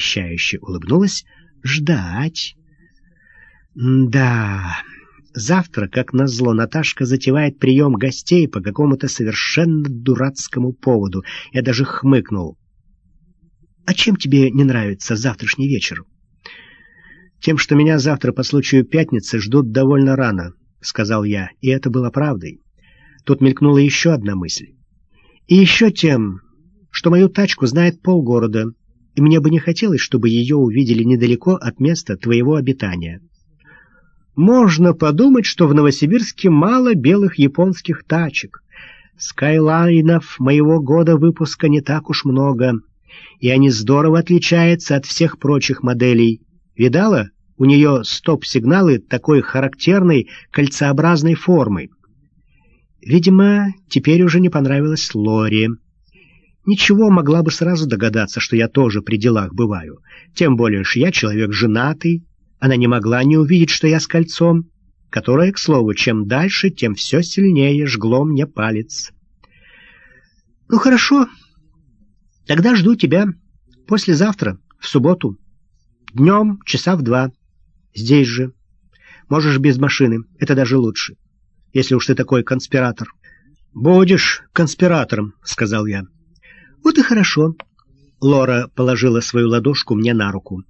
многообещающе улыбнулась, ждать. Да, завтра, как назло, Наташка затевает прием гостей по какому-то совершенно дурацкому поводу. Я даже хмыкнул. «А чем тебе не нравится завтрашний вечер?» «Тем, что меня завтра по случаю пятницы ждут довольно рано», — сказал я, и это было правдой. Тут мелькнула еще одна мысль. «И еще тем, что мою тачку знает полгорода, и мне бы не хотелось, чтобы ее увидели недалеко от места твоего обитания». Можно подумать, что в Новосибирске мало белых японских тачек. Скайлайнов моего года выпуска не так уж много, и они здорово отличаются от всех прочих моделей. Видала? У нее стоп-сигналы такой характерной кольцеобразной формы. Видимо, теперь уже не понравилось Лоре. Ничего, могла бы сразу догадаться, что я тоже при делах бываю. Тем более, что я человек женатый, она не могла не увидеть, что я с кольцом, которое, к слову, чем дальше, тем все сильнее жгло мне палец. «Ну, хорошо. Тогда жду тебя послезавтра, в субботу. Днем, часа в два. Здесь же. Можешь без машины, это даже лучше, если уж ты такой конспиратор». «Будешь конспиратором», — сказал я. «Вот и хорошо». Лора положила свою ладошку мне на руку.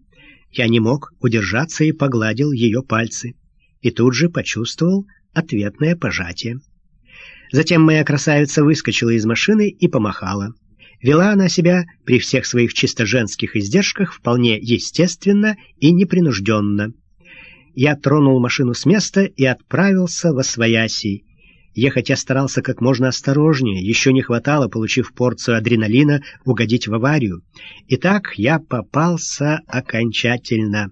Я не мог удержаться и погладил ее пальцы, и тут же почувствовал ответное пожатие. Затем моя красавица выскочила из машины и помахала. Вела она себя при всех своих чисто женских издержках вполне естественно и непринужденно. Я тронул машину с места и отправился во свояси, Ехать я старался как можно осторожнее, еще не хватало, получив порцию адреналина, угодить в аварию. Итак, я попался окончательно.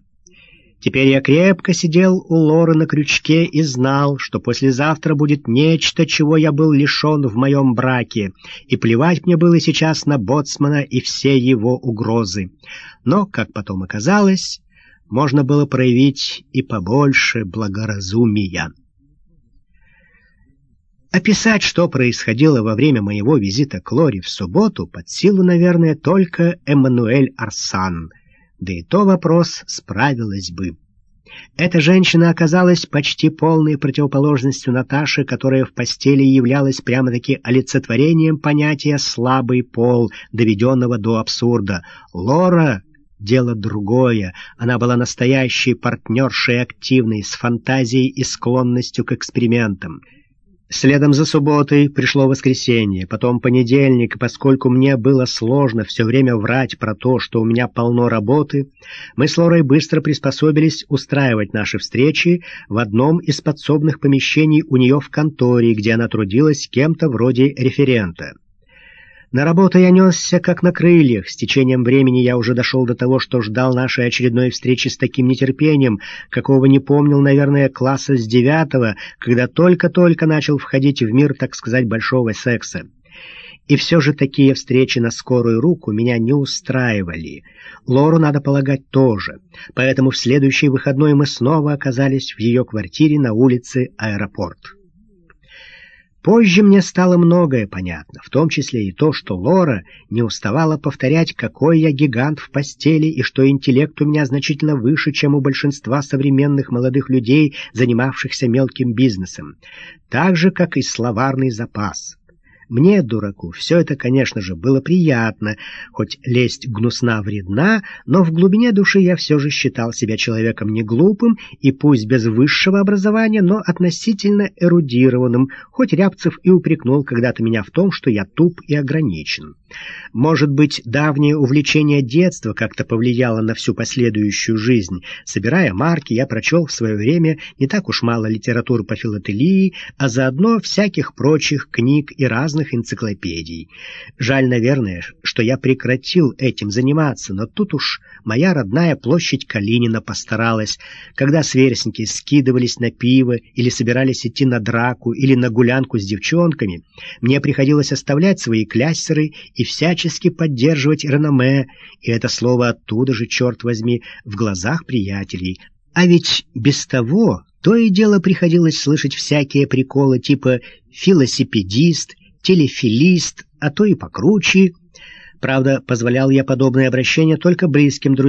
Теперь я крепко сидел у Лоры на крючке и знал, что послезавтра будет нечто, чего я был лишен в моем браке, и плевать мне было сейчас на боцмана и все его угрозы. Но, как потом оказалось, можно было проявить и побольше благоразумия. Описать, что происходило во время моего визита к Лоре в субботу, под силу, наверное, только Эммануэль Арсан, да и то вопрос справилась бы. Эта женщина оказалась почти полной противоположностью Наташи, которая в постели являлась прямо-таки олицетворением понятия «слабый пол», доведенного до абсурда. Лора — дело другое. Она была настоящей партнершей активной, с фантазией и склонностью к экспериментам. Следом за субботой пришло воскресенье, потом понедельник, поскольку мне было сложно все время врать про то, что у меня полно работы, мы с Лорой быстро приспособились устраивать наши встречи в одном из подсобных помещений у нее в конторе, где она трудилась кем-то вроде референта. На работу я несся как на крыльях. С течением времени я уже дошел до того, что ждал нашей очередной встречи с таким нетерпением, какого не помнил, наверное, класса с девятого, когда только-только начал входить в мир, так сказать, большого секса. И все же такие встречи на скорую руку меня не устраивали. Лору, надо полагать, тоже. Поэтому в следующий выходной мы снова оказались в ее квартире на улице Аэропорт. Позже мне стало многое понятно, в том числе и то, что Лора не уставала повторять, какой я гигант в постели и что интеллект у меня значительно выше, чем у большинства современных молодых людей, занимавшихся мелким бизнесом, так же, как и словарный запас. Мне, дураку, все это, конечно же, было приятно, хоть лесть гнусна вредна, но в глубине души я все же считал себя человеком не глупым и пусть без высшего образования, но относительно эрудированным, хоть Рябцев и упрекнул когда-то меня в том, что я туп и ограничен. Может быть, давнее увлечение детства как-то повлияло на всю последующую жизнь. Собирая марки, я прочел в свое время не так уж мало литературы по филателии, а заодно всяких прочих книг и разных энциклопедий. Жаль, наверное, что я прекратил этим заниматься, но тут уж моя родная площадь Калинина постаралась. Когда сверстники скидывались на пиво или собирались идти на драку или на гулянку с девчонками, мне приходилось оставлять свои кляссеры и всячески поддерживать реноме, и это слово оттуда же, черт возьми, в глазах приятелей. А ведь без того то и дело приходилось слышать всякие приколы типа «филосипедист», «телефилист», а то и покруче. Правда, позволял я подобное обращение только близким друзьям,